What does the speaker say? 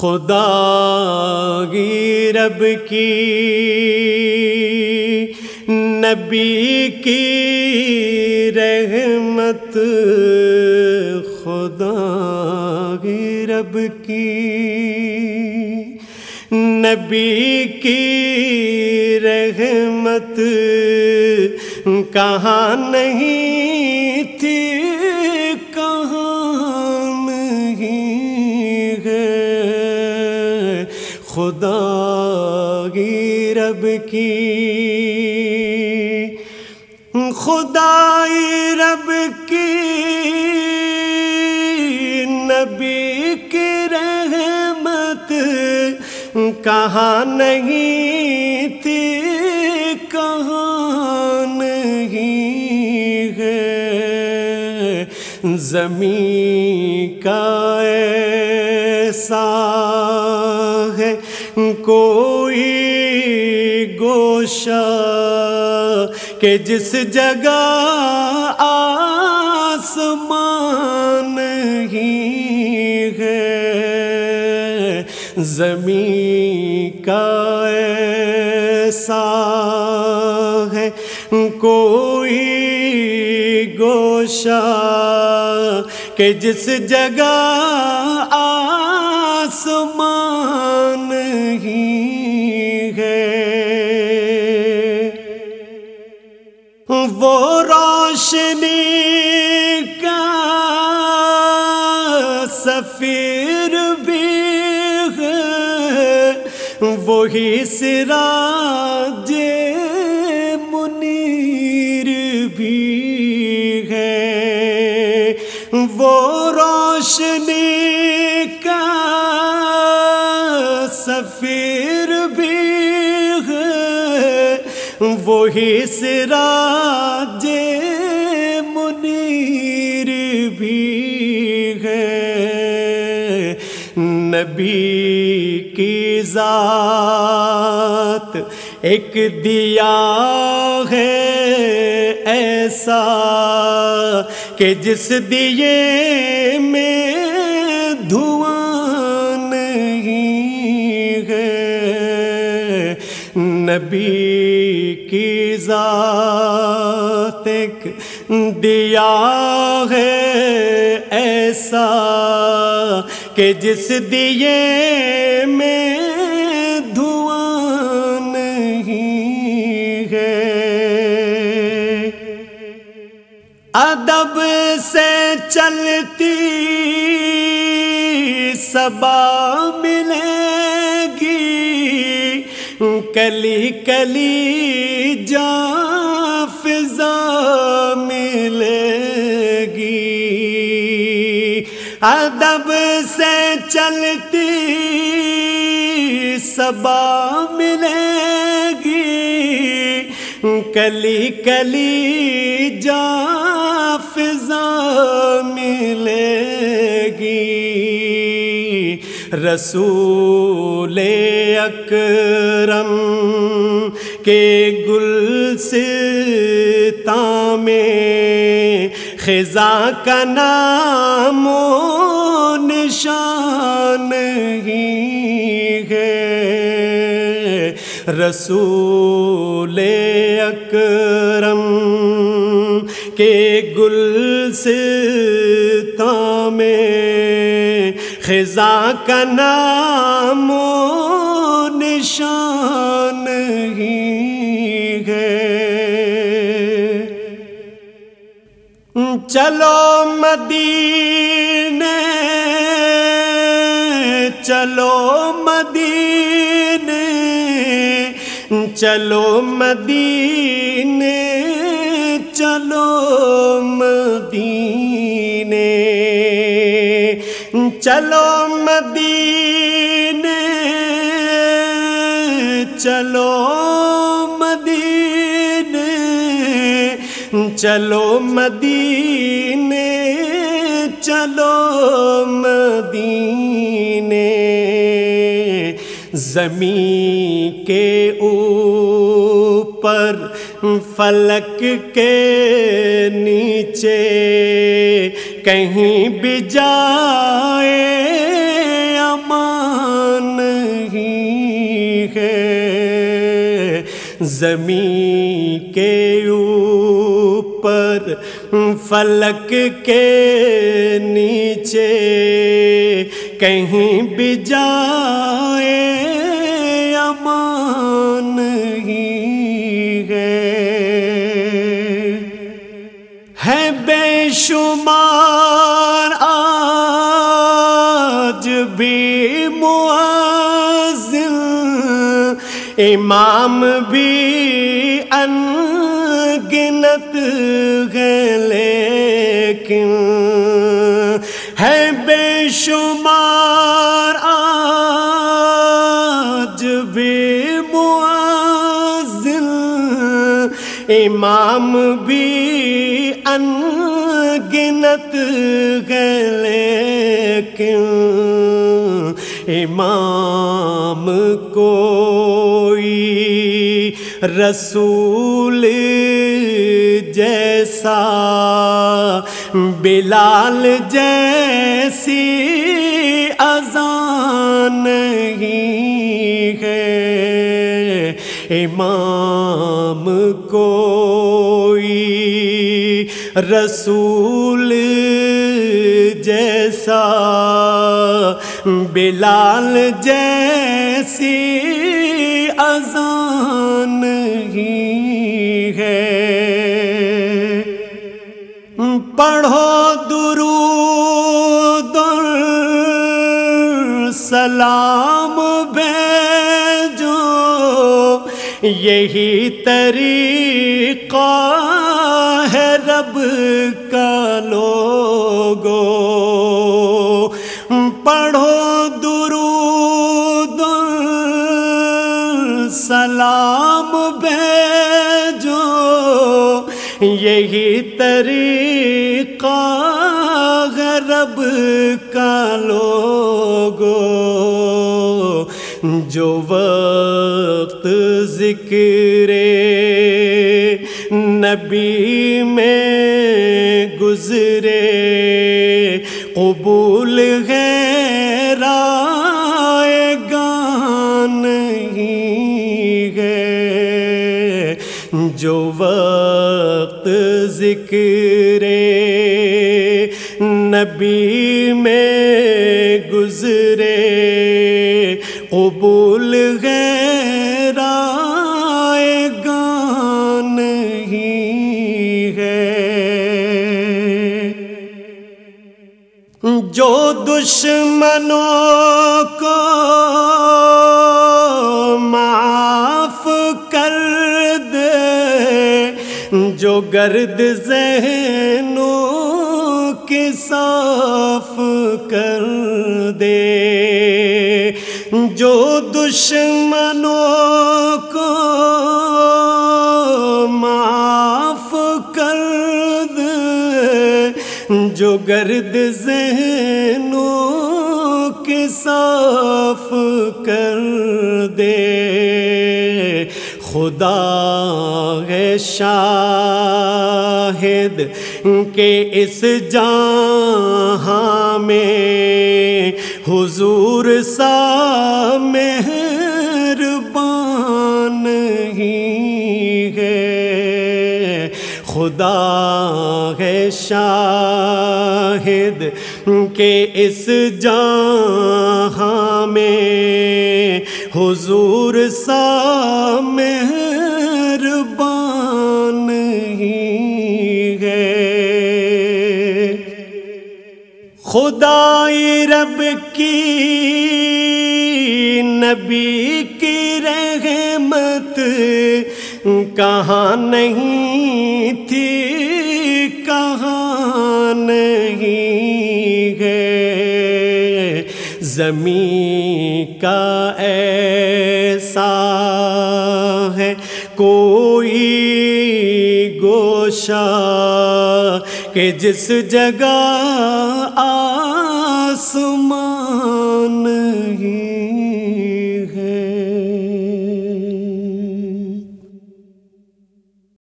خدا گی رب کی، نبی کی رحمت خدا گی رب کی، نبی کی رحمت، کہاں نہیں خدا رب کی۔ خدائی رب کی۔ نبی کی رحمت کہاں نہیں تھی، کہاں نہیں ہے۔ زمین کا ایسا ہے کوئی گوشہ کہ جس جگہ آسمان ہی ہے، زمین کا ایسا ہے۔ کوئی گوشہ کہ جس جگہ آسمان وہ روشنی کا سفیر بھی ہے۔ وہی سراج منیر بھی ہے۔ وہ روشنی کا سفیر بھی ہے۔ وہی سراج نبی کی ذات ایک دیا ہے ایسا کہ جس دیے میں دھواں نہیں ہے۔ نبی کی ذات ایک دیا ہے ایسا کہ جس دیے میں دھواں نہیں ہے۔ ادب سے چلتی سبا ملے گی۔ کلی کلی جا فضا ملے ادب سے چلتی سبا ملے گی۔ کلی کلی جا فضا ملے گی۔ رسول اکرم کے گل سے میں خزاں کا نام و نشان ہی ہے۔ رسول اکرم کے گل سے میں خزاں کا نام و نشان ہی ہے۔ چلو مدینے چلو مدینے چلو مدینے چلو مدینے چلو مدینے چلو مدینے چلو مدینے چلو مدینے۔ زمین کے اوپر، فلک کے نیچے، کہیں بھی جائے امان ہی ہے۔ زمین کے اوپر، فلک کے نیچے، کہیں بھی جائے امان ہی ہے۔ ہے بے شمار آج بھی معذل۔ امام بھی ان گنت ہے لیکن ہے بے شمار امام بھی ان گنت ہے لیکن امام کوئی رسول جیسا بلال جیسی اذان نہیں ہے۔ امام کوئی رسول جیسا بلال جیسی اذان ہی ہے پڑھو درود سلام یہی طریقہ ہے رب کا لوگو۔ پڑھو درود، سلام بھیجو۔ یہی طریقہ ہے رب کا لوگو۔ جو وقت ذکر نبی میں گزرے۔ قبول ہے رائے گان ہی ہے۔ جو وقت ذکر نبی میں گزرے۔ قبول غیر دشمنوں کو معاف کر دے۔ جو گرد ذہنوں کے صاف کر دے۔ جو دشمنوں کو جو گرد ذہنوں کے صاف کر دے۔ خدا ہے شاہد کہ اس جہاں میں حضور سا مہربان خدا ہے شاہد کہ اس جہاں میں حضور سا مہربان ہی ہے۔ خدائی رب کی نبی کی رحمت کہاں نہیں زمین کا ایسا ہے کوئی گوشہ کہ جس جگہ آسمان